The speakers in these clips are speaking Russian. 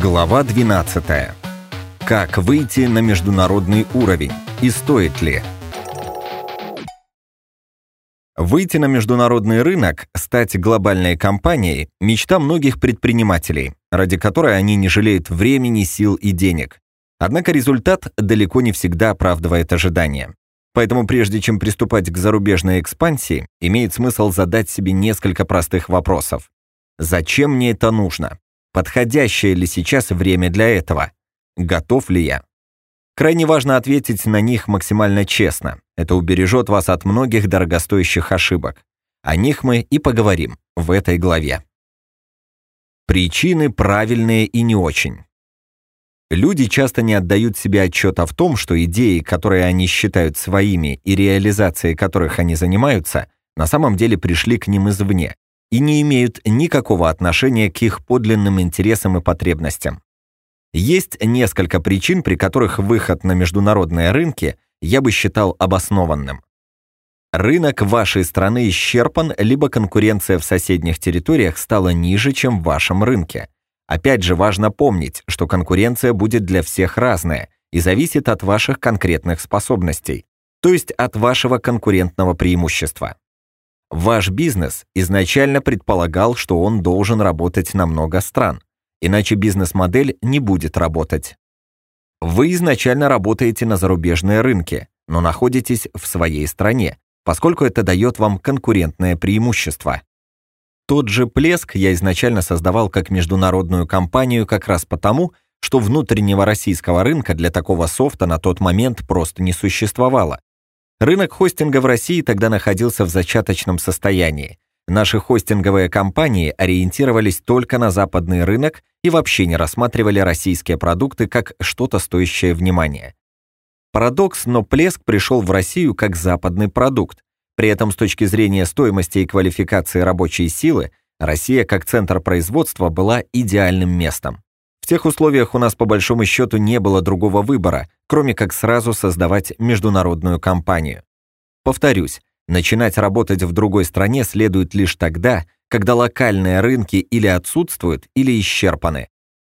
Глава 12. Как выйти на международный уровень и стоит ли? Выйти на международный рынок, стать глобальной компанией – мечта многих предпринимателей, ради которой они не жалеют времени, сил и денег. Однако результат далеко не всегда оправдывает ожидания. Поэтому прежде чем приступать к зарубежной экспансии, имеет смысл задать себе несколько простых вопросов. Зачем мне это нужно? Подходящее ли сейчас время для этого? Готов ли я? Крайне важно ответить на них максимально честно. Это убережет вас от многих дорогостоящих ошибок. О них мы и поговорим в этой главе. Причины правильные и не очень. Люди часто не отдают себе отчета в том, что идеи, которые они считают своими и реализацией которых они занимаются, на самом деле пришли к ним извне и не имеют никакого отношения к их подлинным интересам и потребностям. Есть несколько причин, при которых выход на международные рынки я бы считал обоснованным. Рынок вашей страны исчерпан, либо конкуренция в соседних территориях стала ниже, чем в вашем рынке. Опять же, важно помнить, что конкуренция будет для всех разная и зависит от ваших конкретных способностей, то есть от вашего конкурентного преимущества. Ваш бизнес изначально предполагал, что он должен работать на много стран, иначе бизнес-модель не будет работать. Вы изначально работаете на зарубежные рынки, но находитесь в своей стране, поскольку это дает вам конкурентное преимущество. Тот же Плеск я изначально создавал как международную компанию как раз потому, что внутреннего российского рынка для такого софта на тот момент просто не существовало. Рынок хостинга в России тогда находился в зачаточном состоянии. Наши хостинговые компании ориентировались только на западный рынок и вообще не рассматривали российские продукты как что-то стоящее внимания. Парадокс, но Плеск пришел в Россию как западный продукт. При этом с точки зрения стоимости и квалификации рабочей силы Россия как центр производства была идеальным местом. В тех условиях у нас по большому счету не было другого выбора, кроме как сразу создавать международную компанию. Повторюсь, начинать работать в другой стране следует лишь тогда, когда локальные рынки или отсутствуют, или исчерпаны.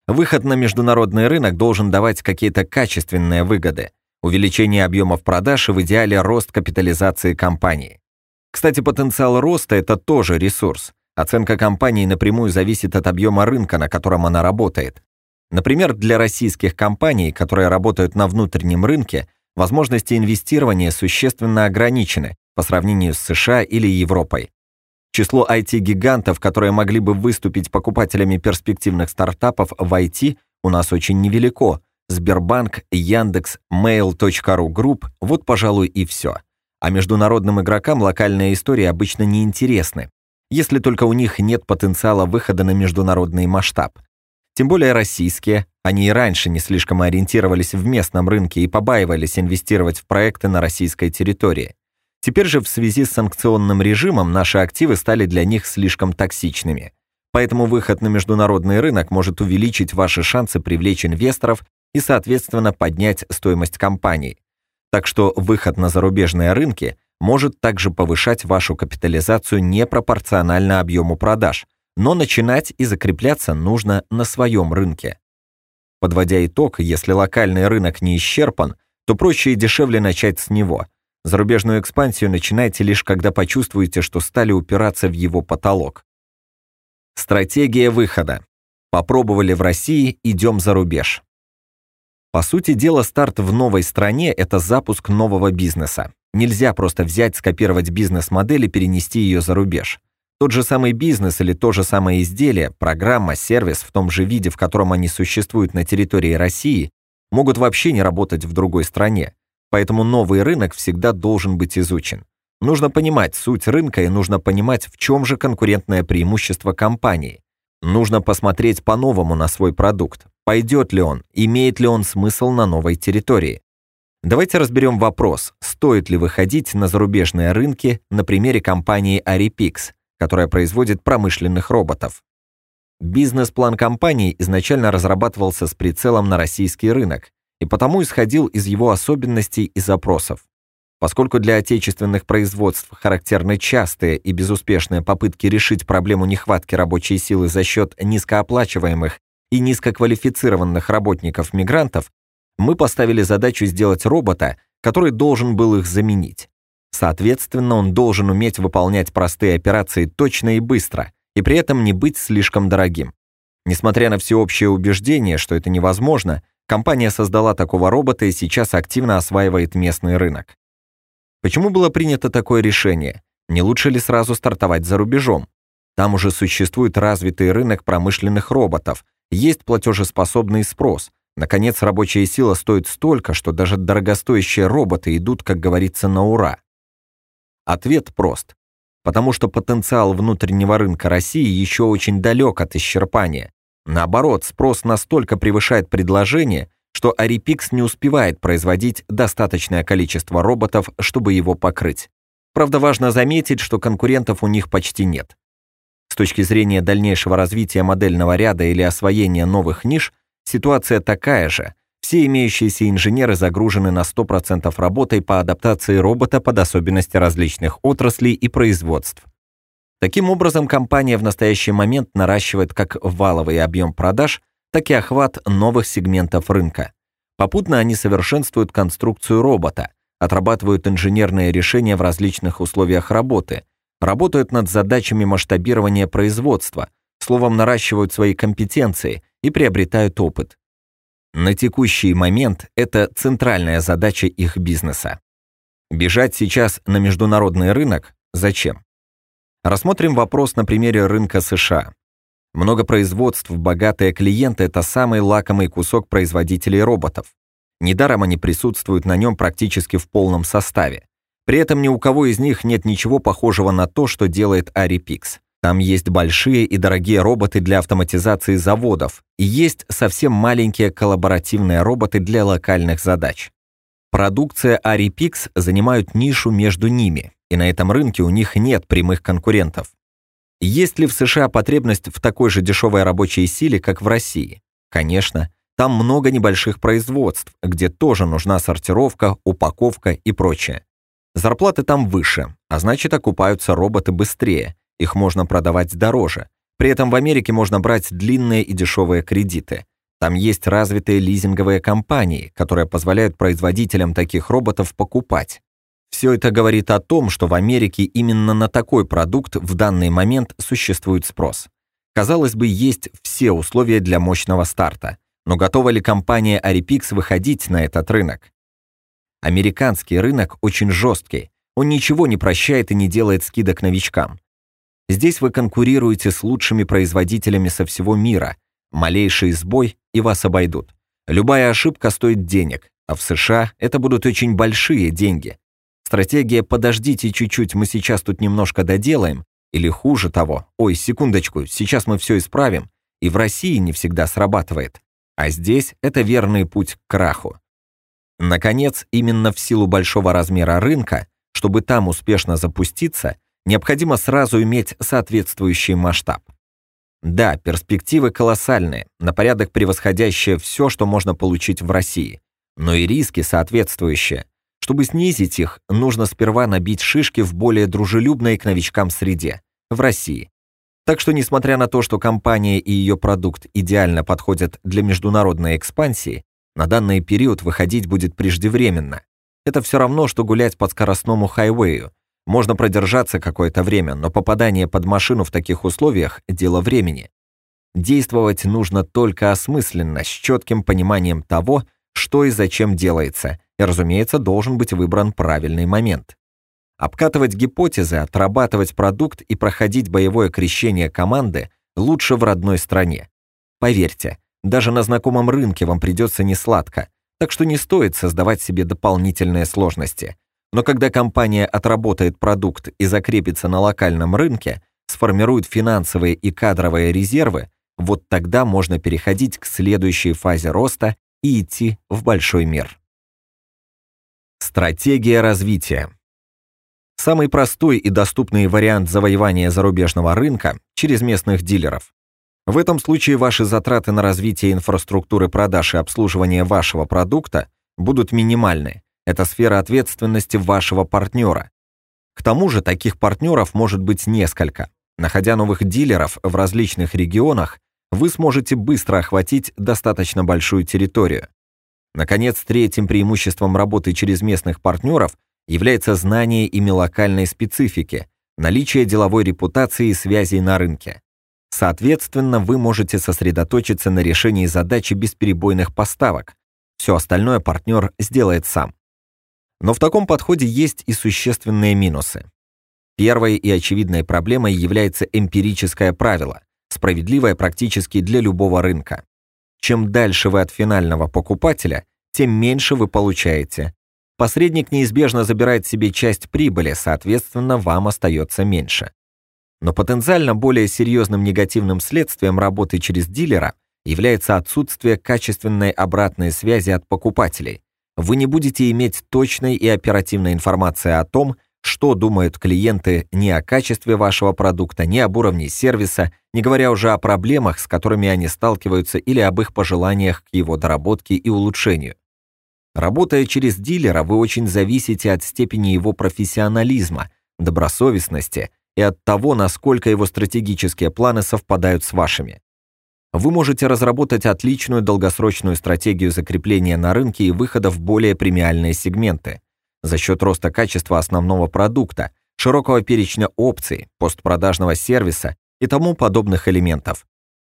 Выход на международный рынок должен давать какие-то качественные выгоды, увеличение объемов продаж и в идеале рост капитализации компании. Кстати, потенциал роста – это тоже ресурс. Оценка компании напрямую зависит от объема рынка, на котором она работает. Например, для российских компаний, которые работают на внутреннем рынке, возможности инвестирования существенно ограничены по сравнению с США или Европой. Число IT-гигантов, которые могли бы выступить покупателями перспективных стартапов в IT, у нас очень невелико. Сбербанк, Яндекс, Mail.ru Group – вот, пожалуй, и все. А международным игрокам локальные истории обычно неинтересны, если только у них нет потенциала выхода на международный масштаб. Тем более российские, они и раньше не слишком ориентировались в местном рынке и побаивались инвестировать в проекты на российской территории. Теперь же в связи с санкционным режимом наши активы стали для них слишком токсичными. Поэтому выход на международный рынок может увеличить ваши шансы привлечь инвесторов и, соответственно, поднять стоимость компаний. Так что выход на зарубежные рынки может также повышать вашу капитализацию непропорционально объему продаж – но начинать и закрепляться нужно на своем рынке. Подводя итог, если локальный рынок не исчерпан, то проще и дешевле начать с него. Зарубежную экспансию начинайте лишь когда почувствуете, что стали упираться в его потолок. Стратегия выхода. Попробовали в России, идем за рубеж. По сути дела, старт в новой стране – это запуск нового бизнеса. Нельзя просто взять, скопировать бизнес-модель и перенести ее за рубеж. Тот же самый бизнес или то же самое изделие, программа, сервис в том же виде, в котором они существуют на территории России, могут вообще не работать в другой стране. Поэтому новый рынок всегда должен быть изучен. Нужно понимать суть рынка и нужно понимать, в чем же конкурентное преимущество компании. Нужно посмотреть по-новому на свой продукт. Пойдет ли он, имеет ли он смысл на новой территории. Давайте разберем вопрос, стоит ли выходить на зарубежные рынки на примере компании Aripix – которая производит промышленных роботов. Бизнес-план компании изначально разрабатывался с прицелом на российский рынок и потому исходил из его особенностей и запросов. Поскольку для отечественных производств характерны частые и безуспешные попытки решить проблему нехватки рабочей силы за счет низкооплачиваемых и низкоквалифицированных работников-мигрантов, мы поставили задачу сделать робота, который должен был их заменить. Соответственно, он должен уметь выполнять простые операции точно и быстро, и при этом не быть слишком дорогим. Несмотря на всеобщее убеждение, что это невозможно, компания создала такого робота и сейчас активно осваивает местный рынок. Почему было принято такое решение? Не лучше ли сразу стартовать за рубежом? Там уже существует развитый рынок промышленных роботов, есть платежеспособный спрос. Наконец, рабочая сила стоит столько, что даже дорогостоящие роботы идут, как говорится, на ура. Ответ прост. Потому что потенциал внутреннего рынка России еще очень далек от исчерпания. Наоборот, спрос настолько превышает предложение, что Арипикс не успевает производить достаточное количество роботов, чтобы его покрыть. Правда, важно заметить, что конкурентов у них почти нет. С точки зрения дальнейшего развития модельного ряда или освоения новых ниш, ситуация такая же. Все имеющиеся инженеры загружены на 100% работой по адаптации робота под особенности различных отраслей и производств. Таким образом, компания в настоящий момент наращивает как валовый объем продаж, так и охват новых сегментов рынка. Попутно они совершенствуют конструкцию робота, отрабатывают инженерные решения в различных условиях работы – работают над задачами масштабирования производства, словом, наращивают свои компетенции и приобретают опыт. На текущий момент это центральная задача их бизнеса. Бежать сейчас на международный рынок зачем? Рассмотрим вопрос на примере рынка США. Много производств, богатые клиенты – это самый лакомый кусок производителей роботов. Недаром они присутствуют на нем практически в полном составе. При этом ни у кого из них нет ничего похожего на то, что делает Арипикс. Там есть большие и дорогие роботы для автоматизации заводов, и есть совсем маленькие коллаборативные роботы для локальных задач. Продукция Aripix занимают нишу между ними, и на этом рынке у них нет прямых конкурентов. Есть ли в США потребность в такой же дешевой рабочей силе, как в России? Конечно, там много небольших производств, где тоже нужна сортировка, упаковка и прочее. Зарплаты там выше, а значит окупаются роботы быстрее, их можно продавать дороже. При этом в Америке можно брать длинные и дешевые кредиты. Там есть развитые лизинговые компании, которые позволяют производителям таких роботов покупать. Все это говорит о том, что в Америке именно на такой продукт в данный момент существует спрос. Казалось бы, есть все условия для мощного старта. Но готова ли компания Aripix выходить на этот рынок? Американский рынок очень жесткий. Он ничего не прощает и не делает скидок новичкам. Здесь вы конкурируете с лучшими производителями со всего мира. Малейший сбой, и вас обойдут. Любая ошибка стоит денег, а в США это будут очень большие деньги. Стратегия «подождите чуть-чуть, мы сейчас тут немножко доделаем» или хуже того «ой, секундочку, сейчас мы все исправим» и в России не всегда срабатывает. А здесь это верный путь к краху. Наконец, именно в силу большого размера рынка, чтобы там успешно запуститься, необходимо сразу иметь соответствующий масштаб. Да, перспективы колоссальные, на порядок превосходящие все, что можно получить в России, но и риски соответствующие. Чтобы снизить их, нужно сперва набить шишки в более дружелюбной к новичкам среде, в России. Так что, несмотря на то, что компания и ее продукт идеально подходят для международной экспансии, на данный период выходить будет преждевременно. Это все равно, что гулять по скоростному хайвею. Можно продержаться какое-то время, но попадание под машину в таких условиях – дело времени. Действовать нужно только осмысленно, с четким пониманием того, что и зачем делается, и, разумеется, должен быть выбран правильный момент. Обкатывать гипотезы, отрабатывать продукт и проходить боевое крещение команды лучше в родной стране. Поверьте, даже на знакомом рынке вам придется несладко, так что не стоит создавать себе дополнительные сложности. Но когда компания отработает продукт и закрепится на локальном рынке, сформирует финансовые и кадровые резервы, вот тогда можно переходить к следующей фазе роста и идти в большой мир. Стратегия развития. Самый простой и доступный вариант завоевания зарубежного рынка через местных дилеров. В этом случае ваши затраты на развитие инфраструктуры продаж и обслуживание вашего продукта будут минимальны. Это сфера ответственности вашего партнера. К тому же таких партнеров может быть несколько. Находя новых дилеров в различных регионах, вы сможете быстро охватить достаточно большую территорию. Наконец, третьим преимуществом работы через местных партнеров является знание ими локальной специфики, наличие деловой репутации и связей на рынке. Соответственно, вы можете сосредоточиться на решении задачи бесперебойных поставок. Все остальное партнер сделает сам. Но в таком подходе есть и существенные минусы. Первой и очевидной проблемой является эмпирическое правило, справедливое практически для любого рынка. Чем дальше вы от финального покупателя, тем меньше вы получаете. Посредник неизбежно забирает себе часть прибыли, соответственно, вам остается меньше. Но потенциально более серьезным негативным следствием работы через дилера является отсутствие качественной обратной связи от покупателей. Вы не будете иметь точной и оперативной информации о том, что думают клиенты ни о качестве вашего продукта, ни об уровне сервиса, не говоря уже о проблемах, с которыми они сталкиваются, или об их пожеланиях к его доработке и улучшению. Работая через дилера, вы очень зависите от степени его профессионализма, добросовестности и от того, насколько его стратегические планы совпадают с вашими. Вы можете разработать отличную долгосрочную стратегию закрепления на рынке и выхода в более премиальные сегменты за счет роста качества основного продукта, широкого перечня опций, постпродажного сервиса и тому подобных элементов.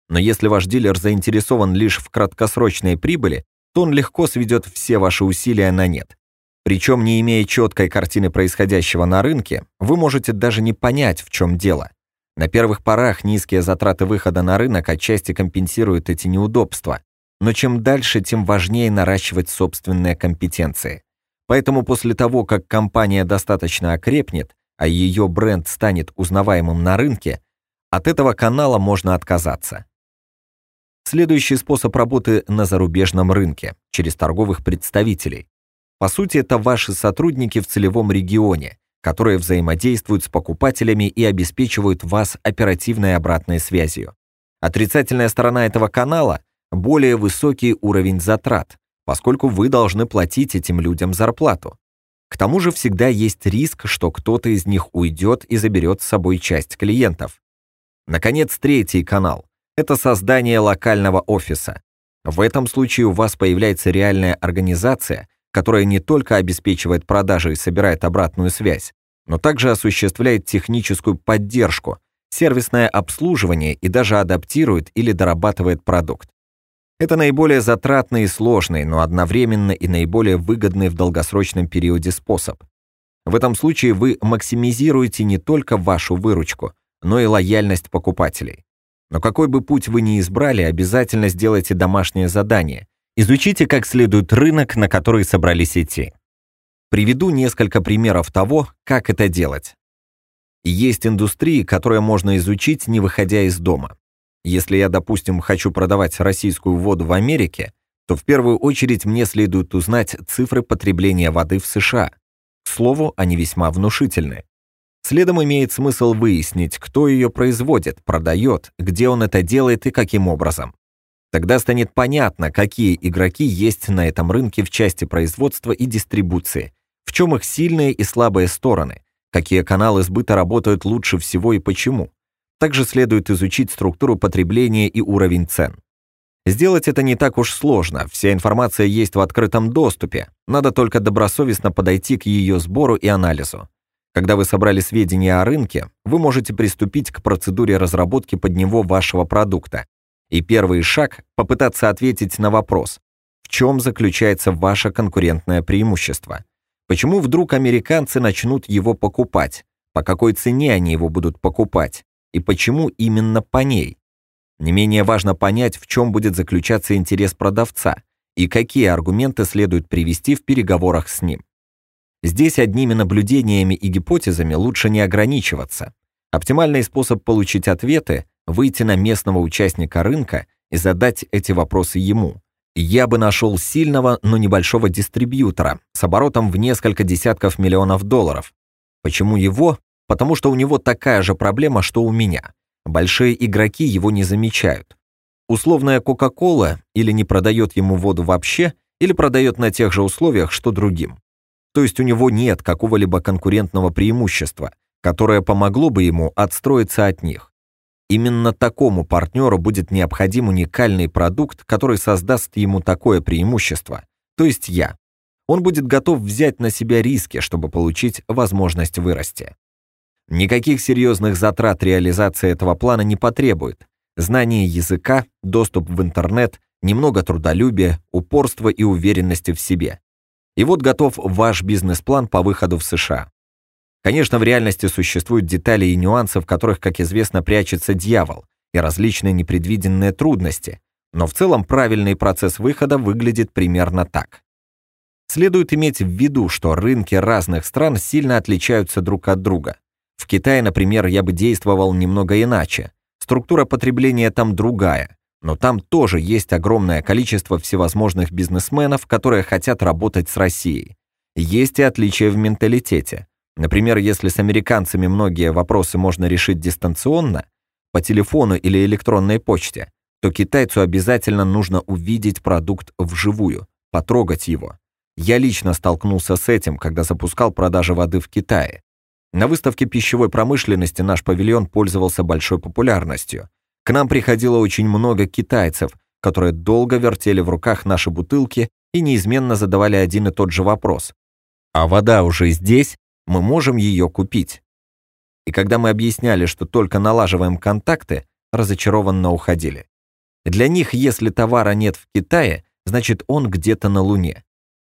Но если ваш дилер заинтересован лишь в краткосрочной прибыли, то он легко сведет все ваши усилия на нет. Причем, не имея четкой картины происходящего на рынке, вы можете даже не понять, в чем дело. На первых порах низкие затраты выхода на рынок отчасти компенсируют эти неудобства, но чем дальше, тем важнее наращивать собственные компетенции. Поэтому после того, как компания достаточно окрепнет, а ее бренд станет узнаваемым на рынке, от этого канала можно отказаться. Следующий способ работы на зарубежном рынке, через торговых представителей. По сути, это ваши сотрудники в целевом регионе, которые взаимодействуют с покупателями и обеспечивают вас оперативной обратной связью. Отрицательная сторона этого канала – более высокий уровень затрат, поскольку вы должны платить этим людям зарплату. К тому же всегда есть риск, что кто-то из них уйдет и заберет с собой часть клиентов. Наконец, третий канал – это создание локального офиса. В этом случае у вас появляется реальная организация, которая не только обеспечивает продажи и собирает обратную связь, но также осуществляет техническую поддержку, сервисное обслуживание и даже адаптирует или дорабатывает продукт. Это наиболее затратный и сложный, но одновременно и наиболее выгодный в долгосрочном периоде способ. В этом случае вы максимизируете не только вашу выручку, но и лояльность покупателей. Но какой бы путь вы ни избрали, обязательно сделайте домашнее задание. Изучите как следует рынок, на который собрались идти. Приведу несколько примеров того, как это делать. Есть индустрии, которые можно изучить, не выходя из дома. Если я, допустим, хочу продавать российскую воду в Америке, то в первую очередь мне следует узнать цифры потребления воды в США. К слову, они весьма внушительны. Следом имеет смысл выяснить, кто ее производит, продает, где он это делает и каким образом. Тогда станет понятно, какие игроки есть на этом рынке в части производства и дистрибуции, в чем их сильные и слабые стороны, какие каналы сбыта работают лучше всего и почему. Также следует изучить структуру потребления и уровень цен. Сделать это не так уж сложно, вся информация есть в открытом доступе, надо только добросовестно подойти к ее сбору и анализу. Когда вы собрали сведения о рынке, вы можете приступить к процедуре разработки под него вашего продукта. И первый шаг – попытаться ответить на вопрос, в чем заключается ваше конкурентное преимущество? Почему вдруг американцы начнут его покупать? По какой цене они его будут покупать? и почему именно по ней. Не менее важно понять, в чем будет заключаться интерес продавца и какие аргументы следует привести в переговорах с ним. Здесь одними наблюдениями и гипотезами лучше не ограничиваться. Оптимальный способ получить ответы – выйти на местного участника рынка и задать эти вопросы ему. Я бы нашел сильного, но небольшого дистрибьютора с оборотом в несколько десятков миллионов долларов. Почему его? потому что у него такая же проблема, что у меня. Большие игроки его не замечают. Условная Кока-Кола или не продает ему воду вообще, или продает на тех же условиях, что другим. То есть у него нет какого-либо конкурентного преимущества, которое помогло бы ему отстроиться от них. Именно такому партнеру будет необходим уникальный продукт, который создаст ему такое преимущество, то есть я. Он будет готов взять на себя риски, чтобы получить возможность вырасти. Никаких серьезных затрат реализация этого плана не потребует. Знание языка, доступ в интернет, немного трудолюбия, упорства и уверенности в себе. И вот готов ваш бизнес-план по выходу в США. Конечно, в реальности существуют детали и нюансы, в которых, как известно, прячется дьявол, и различные непредвиденные трудности, но в целом правильный процесс выхода выглядит примерно так. Следует иметь в виду, что рынки разных стран сильно отличаются друг от друга. В Китае, например, я бы действовал немного иначе. Структура потребления там другая, но там тоже есть огромное количество всевозможных бизнесменов, которые хотят работать с Россией. Есть и отличия в менталитете. Например, если с американцами многие вопросы можно решить дистанционно, по телефону или электронной почте, то китайцу обязательно нужно увидеть продукт вживую, потрогать его. Я лично столкнулся с этим, когда запускал продажи воды в Китае. На выставке пищевой промышленности наш павильон пользовался большой популярностью. К нам приходило очень много китайцев, которые долго вертели в руках наши бутылки и неизменно задавали один и тот же вопрос. «А вода уже здесь? Мы можем ее купить. И когда мы объясняли, что только налаживаем контакты, разочарованно уходили. Для них, если товара нет в Китае, значит он где-то на Луне.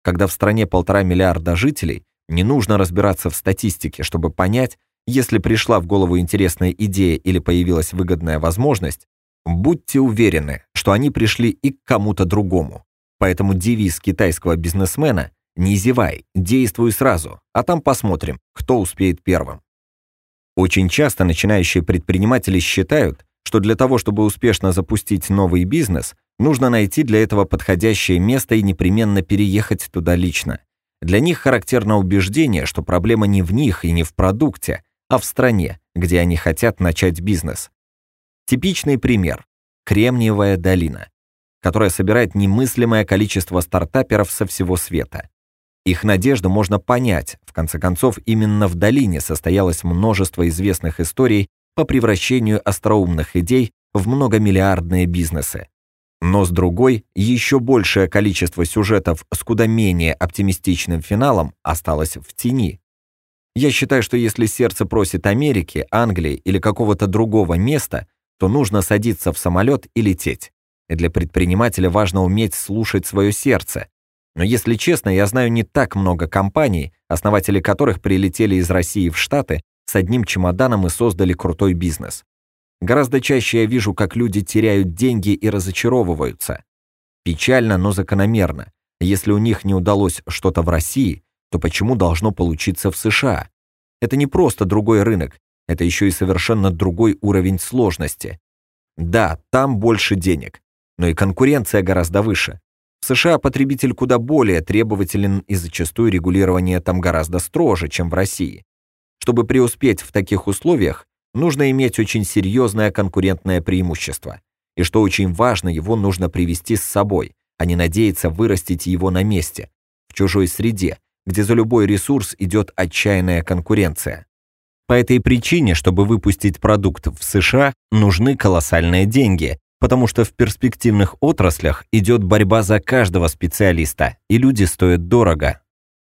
Когда в стране полтора миллиарда жителей, не нужно разбираться в статистике, чтобы понять, если пришла в голову интересная идея или появилась выгодная возможность, будьте уверены, что они пришли и к кому-то другому. Поэтому девиз китайского бизнесмена не зевай, действуй сразу, а там посмотрим, кто успеет первым. Очень часто начинающие предприниматели считают, что для того, чтобы успешно запустить новый бизнес, нужно найти для этого подходящее место и непременно переехать туда лично. Для них характерно убеждение, что проблема не в них и не в продукте, а в стране, где они хотят начать бизнес. Типичный пример – Кремниевая долина, которая собирает немыслимое количество стартаперов со всего света. Их надежду можно понять. В конце концов, именно в долине состоялось множество известных историй по превращению остроумных идей в многомиллиардные бизнесы. Но с другой, еще большее количество сюжетов с куда менее оптимистичным финалом осталось в тени. Я считаю, что если сердце просит Америки, Англии или какого-то другого места, то нужно садиться в самолет и лететь. Для предпринимателя важно уметь слушать свое сердце, но если честно, я знаю не так много компаний, основатели которых прилетели из России в Штаты с одним чемоданом и создали крутой бизнес. Гораздо чаще я вижу, как люди теряют деньги и разочаровываются. Печально, но закономерно. Если у них не удалось что-то в России, то почему должно получиться в США? Это не просто другой рынок, это еще и совершенно другой уровень сложности. Да, там больше денег, но и конкуренция гораздо выше. В США потребитель куда более требователен и зачастую регулирование там гораздо строже, чем в России. Чтобы преуспеть в таких условиях, нужно иметь очень серьезное конкурентное преимущество. И что очень важно, его нужно привести с собой, а не надеяться вырастить его на месте, в чужой среде, где за любой ресурс идет отчаянная конкуренция. По этой причине, чтобы выпустить продукт в США, нужны колоссальные деньги, потому что в перспективных отраслях идет борьба за каждого специалиста, и люди стоят дорого.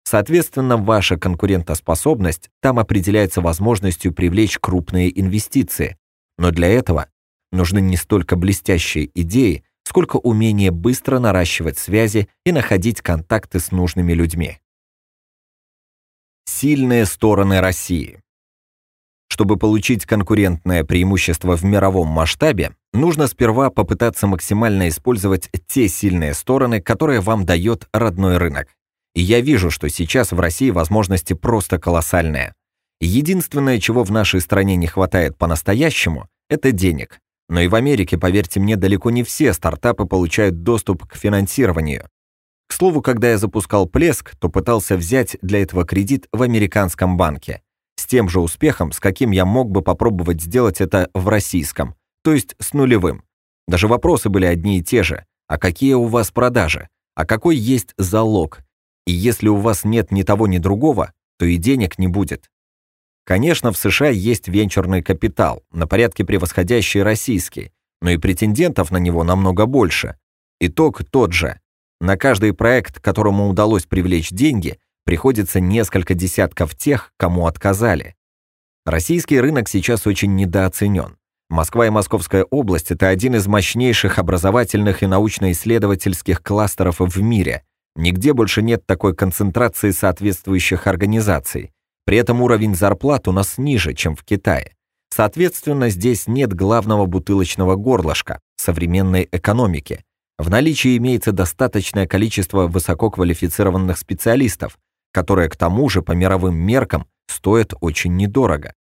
Соответственно, ваша конкурентоспособность там определяется возможностью привлечь крупные инвестиции. Но для этого нужны не столько блестящие идеи, сколько умение быстро наращивать связи и находить контакты с нужными людьми. Сильные стороны России. Чтобы получить конкурентное преимущество в мировом масштабе, нужно сперва попытаться максимально использовать те сильные стороны, которые вам дает родной рынок. И я вижу, что сейчас в России возможности просто колоссальные. Единственное, чего в нашей стране не хватает по-настоящему, это денег. Но и в Америке, поверьте мне, далеко не все стартапы получают доступ к финансированию. К слову, когда я запускал Плеск, то пытался взять для этого кредит в американском банке с тем же успехом, с каким я мог бы попробовать сделать это в российском, то есть с нулевым. Даже вопросы были одни и те же. А какие у вас продажи? А какой есть залог? И если у вас нет ни того, ни другого, то и денег не будет. Конечно, в США есть венчурный капитал, на порядке превосходящий российский, но и претендентов на него намного больше. Итог тот же. На каждый проект, которому удалось привлечь деньги, приходится несколько десятков тех, кому отказали. Российский рынок сейчас очень недооценен. Москва и Московская область – это один из мощнейших образовательных и научно-исследовательских кластеров в мире. Нигде больше нет такой концентрации соответствующих организаций. При этом уровень зарплат у нас ниже, чем в Китае. Соответственно, здесь нет главного бутылочного горлышка современной экономики. В наличии имеется достаточное количество высококвалифицированных специалистов, которые к тому же по мировым меркам стоят очень недорого.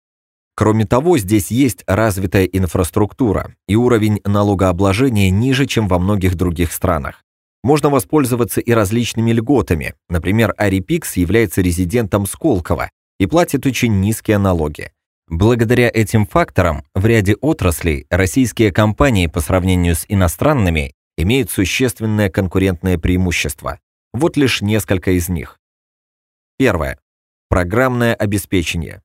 Кроме того, здесь есть развитая инфраструктура, и уровень налогообложения ниже, чем во многих других странах. Можно воспользоваться и различными льготами. Например, Арипикс является резидентом Сколково и платит очень низкие налоги. Благодаря этим факторам в ряде отраслей российские компании по сравнению с иностранными имеют существенное конкурентное преимущество. Вот лишь несколько из них. Первое. Программное обеспечение.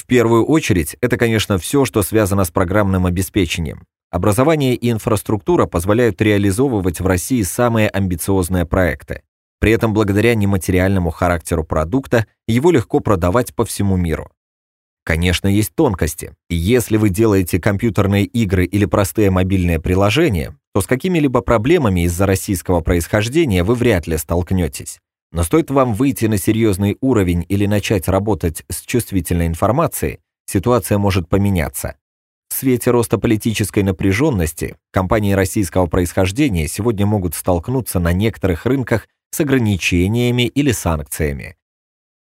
В первую очередь, это, конечно, все, что связано с программным обеспечением. Образование и инфраструктура позволяют реализовывать в России самые амбициозные проекты. При этом благодаря нематериальному характеру продукта его легко продавать по всему миру. Конечно, есть тонкости. Если вы делаете компьютерные игры или простые мобильные приложения, то с какими-либо проблемами из-за российского происхождения вы вряд ли столкнетесь. Но стоит вам выйти на серьезный уровень или начать работать с чувствительной информацией, ситуация может поменяться. В свете роста политической напряженности компании российского происхождения сегодня могут столкнуться на некоторых рынках с ограничениями или санкциями.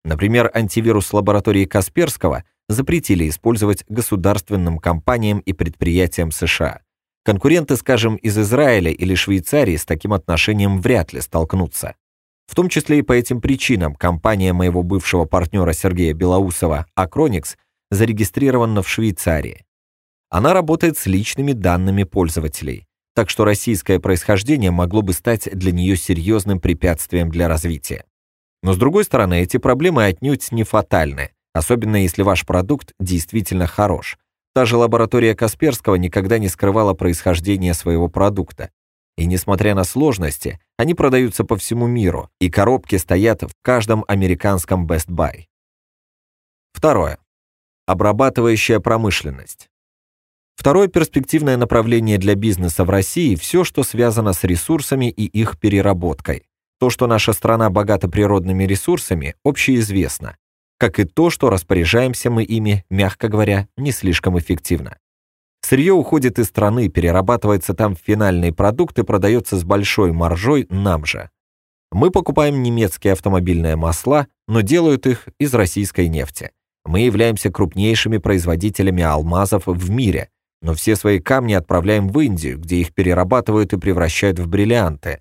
Например, антивирус лаборатории Касперского запретили использовать государственным компаниям и предприятиям США. Конкуренты, скажем, из Израиля или Швейцарии с таким отношением вряд ли столкнутся. В том числе и по этим причинам компания моего бывшего партнера Сергея Белоусова Acronix зарегистрирована в Швейцарии. Она работает с личными данными пользователей, так что российское происхождение могло бы стать для нее серьезным препятствием для развития. Но с другой стороны, эти проблемы отнюдь не фатальны, особенно если ваш продукт действительно хорош. Та же лаборатория Касперского никогда не скрывала происхождение своего продукта. И несмотря на сложности, они продаются по всему миру, и коробки стоят в каждом американском Best Buy. Второе. Обрабатывающая промышленность. Второе перспективное направление для бизнеса в России – все, что связано с ресурсами и их переработкой. То, что наша страна богата природными ресурсами, общеизвестно, как и то, что распоряжаемся мы ими, мягко говоря, не слишком эффективно. Сырье уходит из страны, перерабатывается там в финальный продукт и продается с большой маржой нам же. Мы покупаем немецкие автомобильные масла, но делают их из российской нефти. Мы являемся крупнейшими производителями алмазов в мире, но все свои камни отправляем в Индию, где их перерабатывают и превращают в бриллианты.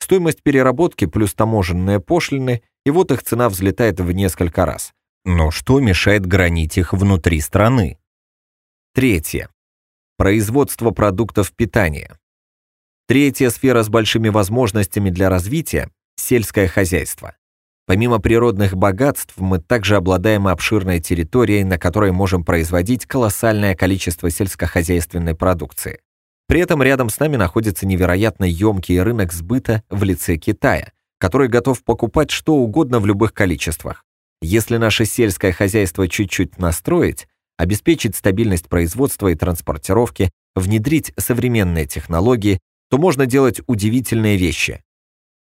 Стоимость переработки плюс таможенные пошлины, и вот их цена взлетает в несколько раз. Но что мешает гранить их внутри страны? Третье. Производство продуктов питания. Третья сфера с большими возможностями для развития – сельское хозяйство. Помимо природных богатств, мы также обладаем обширной территорией, на которой можем производить колоссальное количество сельскохозяйственной продукции. При этом рядом с нами находится невероятно емкий рынок сбыта в лице Китая, который готов покупать что угодно в любых количествах. Если наше сельское хозяйство чуть-чуть настроить, обеспечить стабильность производства и транспортировки, внедрить современные технологии, то можно делать удивительные вещи.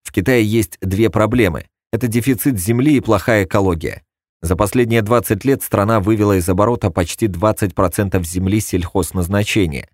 В Китае есть две проблемы это дефицит земли и плохая экология. За последние 20 лет страна вывела из оборота почти 20% земли сельхозназначения.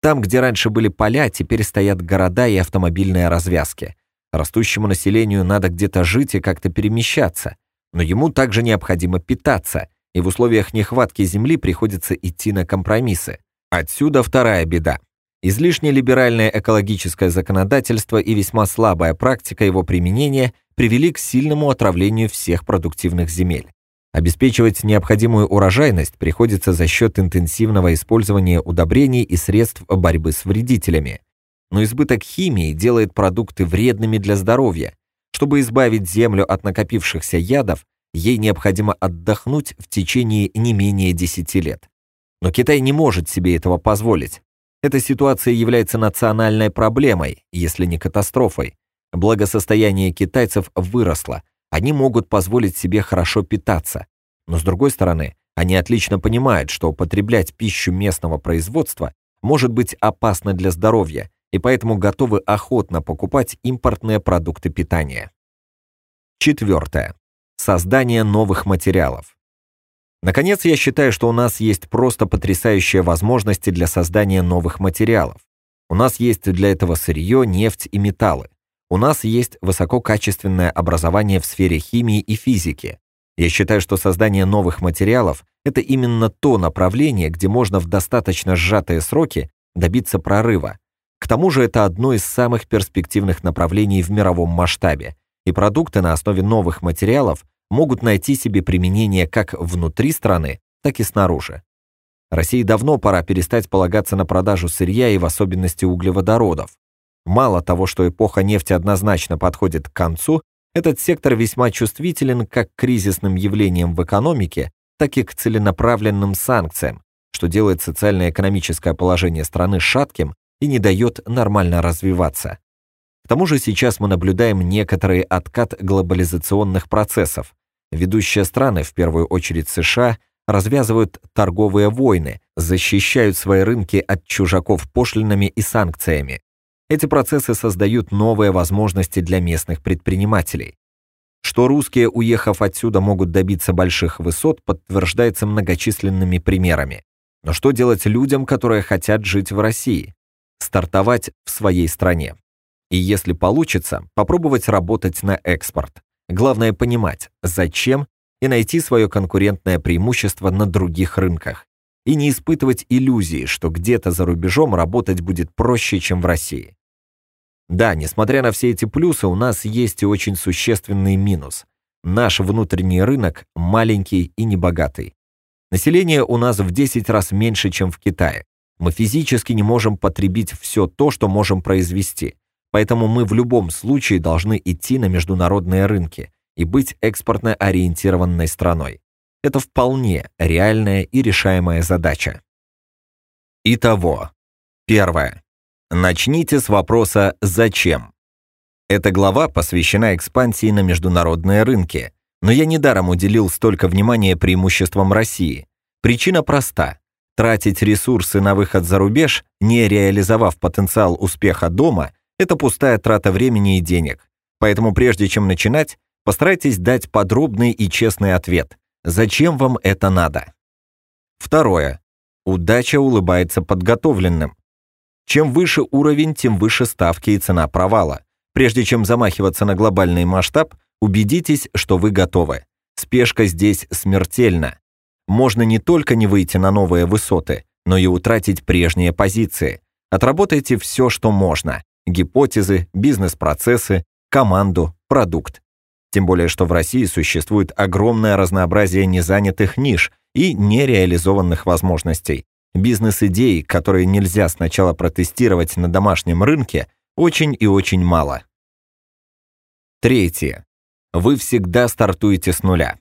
Там, где раньше были поля, теперь стоят города и автомобильные развязки. Растущему населению надо где-то жить и как-то перемещаться, но ему также необходимо питаться, и в условиях нехватки земли приходится идти на компромиссы. Отсюда вторая беда. Излишне либеральное экологическое законодательство и весьма слабая практика его применения привели к сильному отравлению всех продуктивных земель. Обеспечивать необходимую урожайность приходится за счет интенсивного использования удобрений и средств борьбы с вредителями. Но избыток химии делает продукты вредными для здоровья. Чтобы избавить землю от накопившихся ядов, ей необходимо отдохнуть в течение не менее 10 лет. Но Китай не может себе этого позволить. Эта ситуация является национальной проблемой, если не катастрофой. Благосостояние китайцев выросло, они могут позволить себе хорошо питаться. Но с другой стороны, они отлично понимают, что употреблять пищу местного производства может быть опасно для здоровья, и поэтому готовы охотно покупать импортные продукты питания. Четвертое. Создание новых материалов. Наконец, я считаю, что у нас есть просто потрясающие возможности для создания новых материалов. У нас есть для этого сырье, нефть и металлы. У нас есть высококачественное образование в сфере химии и физики. Я считаю, что создание новых материалов – это именно то направление, где можно в достаточно сжатые сроки добиться прорыва. К тому же это одно из самых перспективных направлений в мировом масштабе, и продукты на основе новых материалов могут найти себе применение как внутри страны, так и снаружи. России давно пора перестать полагаться на продажу сырья и в особенности углеводородов. Мало того, что эпоха нефти однозначно подходит к концу, этот сектор весьма чувствителен как к кризисным явлениям в экономике, так и к целенаправленным санкциям, что делает социально-экономическое положение страны шатким и не дает нормально развиваться. К тому же сейчас мы наблюдаем некоторый откат глобализационных процессов. Ведущие страны, в первую очередь США, развязывают торговые войны, защищают свои рынки от чужаков пошлинами и санкциями. Эти процессы создают новые возможности для местных предпринимателей. Что русские, уехав отсюда, могут добиться больших высот, подтверждается многочисленными примерами. Но что делать людям, которые хотят жить в России? Стартовать в своей стране. И если получится, попробовать работать на экспорт. Главное понимать, зачем, и найти свое конкурентное преимущество на других рынках. И не испытывать иллюзии, что где-то за рубежом работать будет проще, чем в России. Да, несмотря на все эти плюсы, у нас есть и очень существенный минус. Наш внутренний рынок маленький и небогатый. Население у нас в 10 раз меньше, чем в Китае. Мы физически не можем потребить все то, что можем произвести. Поэтому мы в любом случае должны идти на международные рынки и быть экспортно ориентированной страной. Это вполне реальная и решаемая задача. Итого. Первое. Начните с вопроса «Зачем?». Эта глава посвящена экспансии на международные рынки, но я недаром уделил столько внимания преимуществам России. Причина проста. Тратить ресурсы на выход за рубеж, не реализовав потенциал успеха дома, это пустая трата времени и денег. Поэтому прежде чем начинать, постарайтесь дать подробный и честный ответ. Зачем вам это надо? Второе. Удача улыбается подготовленным. Чем выше уровень, тем выше ставки и цена провала. Прежде чем замахиваться на глобальный масштаб, убедитесь, что вы готовы. Спешка здесь смертельна. Можно не только не выйти на новые высоты, но и утратить прежние позиции. Отработайте все, что можно гипотезы, бизнес-процессы, команду, продукт. Тем более, что в России существует огромное разнообразие незанятых ниш и нереализованных возможностей. Бизнес-идей, которые нельзя сначала протестировать на домашнем рынке, очень и очень мало. Третье. Вы всегда стартуете с нуля.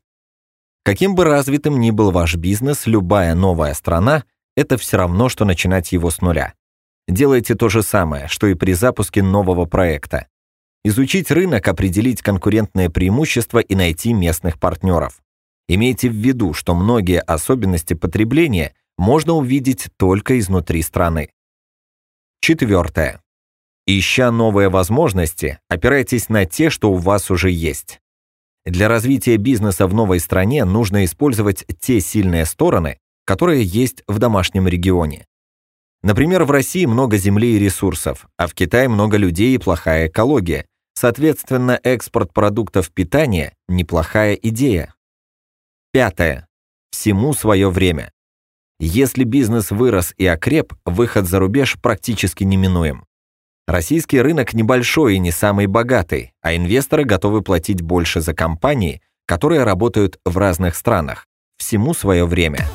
Каким бы развитым ни был ваш бизнес, любая новая страна – это все равно, что начинать его с нуля. Делайте то же самое, что и при запуске нового проекта. Изучить рынок, определить конкурентные преимущества и найти местных партнеров. Имейте в виду, что многие особенности потребления можно увидеть только изнутри страны. Четвертое. Ища новые возможности, опирайтесь на те, что у вас уже есть. Для развития бизнеса в новой стране нужно использовать те сильные стороны, которые есть в домашнем регионе. Например, в России много земли и ресурсов, а в Китае много людей и плохая экология. Соответственно, экспорт продуктов питания – неплохая идея. Пятое. Всему свое время. Если бизнес вырос и окреп, выход за рубеж практически неминуем. Российский рынок небольшой и не самый богатый, а инвесторы готовы платить больше за компании, которые работают в разных странах. Всему свое время.